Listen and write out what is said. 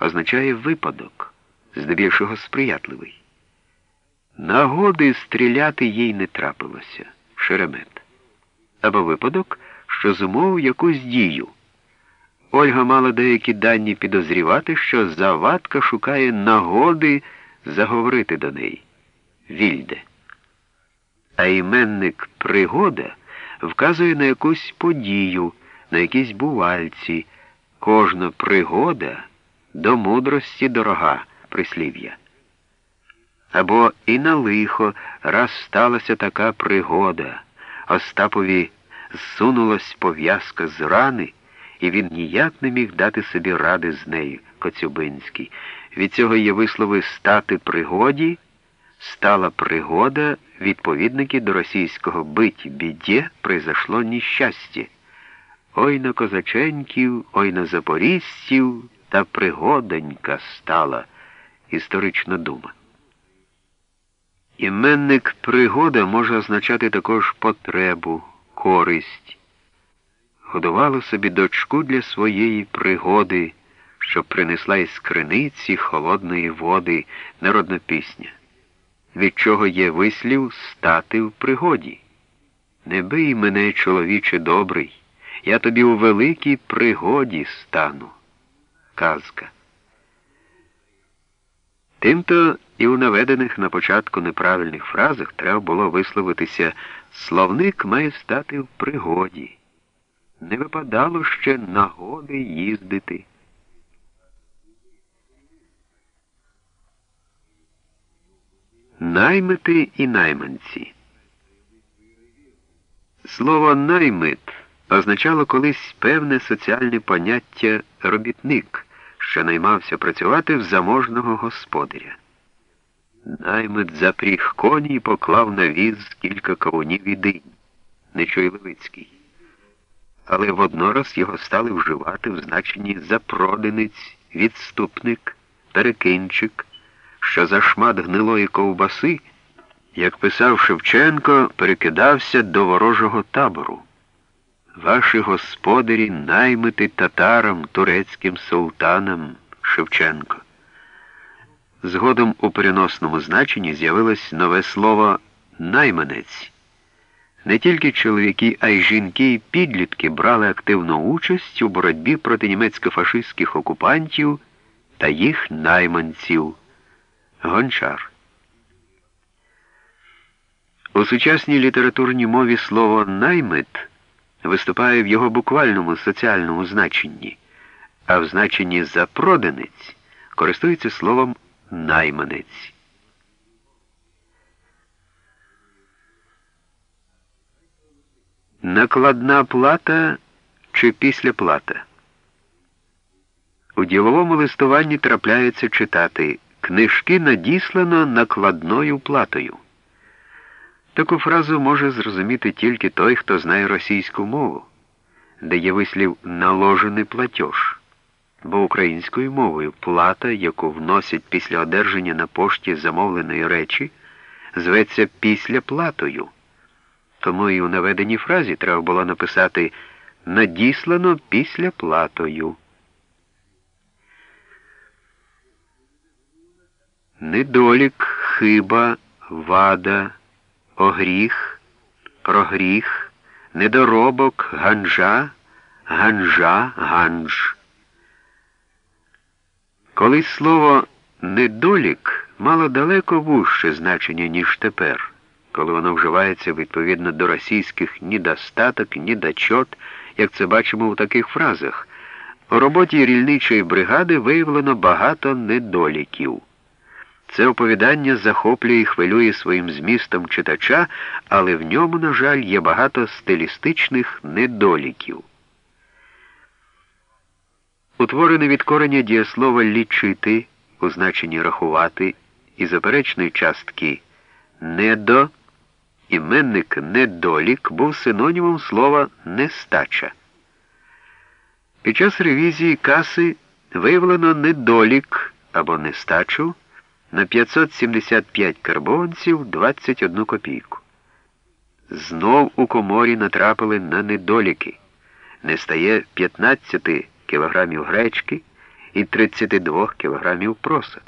означає випадок, здебільшого сприятливий. Нагоди стріляти їй не трапилося шеремет. Або випадок, що зумовив якусь дію. Ольга мала деякі дані підозрівати, що завадка шукає нагоди заговорити до неї. Вільде. А іменник пригода вказує на якусь подію, на якісь бувальці. Кожна пригода до мудрості дорога прислів'я. Або і на лихо раз сталася така пригода. Остапові зсунулась пов'язка з рани, і він ніяк не міг дати собі ради з нею, Коцюбинський. Від цього є вислови стати пригоді, стала пригода, відповідники до російського бить біде произошло нещастя. Ой на козаченьків, ой на запорізців, та пригоденька стала історична дума. Іменник пригода може означати також потребу, користь. Годувала собі дочку для своєї пригоди, що принесла із криниці холодної води народна пісня, від чого є вислів стати в пригоді. Не бий мене, чоловіче добрий, я тобі у великій пригоді стану. Казка. Тимто і у наведених на початку неправильних фразах треба було висловитися словник має стати в пригоді. Не випадало ще нагоди їздити. Наймити і найманці. Слово наймит означало колись певне соціальне поняття робітник що наймався працювати в заможного господаря. Наймит запріг коні і поклав на віз кілька кавунів і динь, Нечуй Левицький. Але воднораз його стали вживати в значенні запроданець, відступник, перекинчик, що за шмат гнилої ковбаси, як писав Шевченко, перекидався до ворожого табору ваші господарі наймити татарам, турецьким султанам Шевченко. Згодом у переносному значенні з'явилось нове слово найманець. Не тільки чоловіки, а й жінки і підлітки брали активну участь у боротьбі проти німецько-фашистських окупантів та їх найманців. Гончар. У сучасній літературній мові слово наймит виступає в його буквальному соціальному значенні, а в значенні запроданець користується словом найманець. Накладна плата чи післяплата. У діловому листуванні трапляється читати книжки надіслано накладною платою. Таку фразу може зрозуміти тільки той, хто знає російську мову, де є вислів наложений платеж, бо українською мовою плата, яку вносять після одержання на пошті замовленої речі, зветься післяплатою. Тому і у наведеній фразі треба було написати надіслано післяплатою. Недолік, хиба, вада огріх, прогріх, недоробок, ганжа, ганжа, ганж. Колись слово недолік мало далеко вужче значення, ніж тепер, коли воно вживається відповідно до російських ні достаток, ні дочот, як це бачимо у таких фразах. У роботі рільничої бригади виявлено багато недоліків. Це оповідання захоплює і хвилює своїм змістом читача, але в ньому, на жаль, є багато стилістичних недоліків. Утворене від корення дієслова лічити у значенні рахувати і заперечної частки недо, іменник недолік був синонімом слова нестача. Під час ревізії каси виявлено недолік або нестачу на 575 карбованців 21 копійку. Знов у коморі натрапили на недоліки. Не стає 15 кілограмів гречки і 32 кілограмів проса.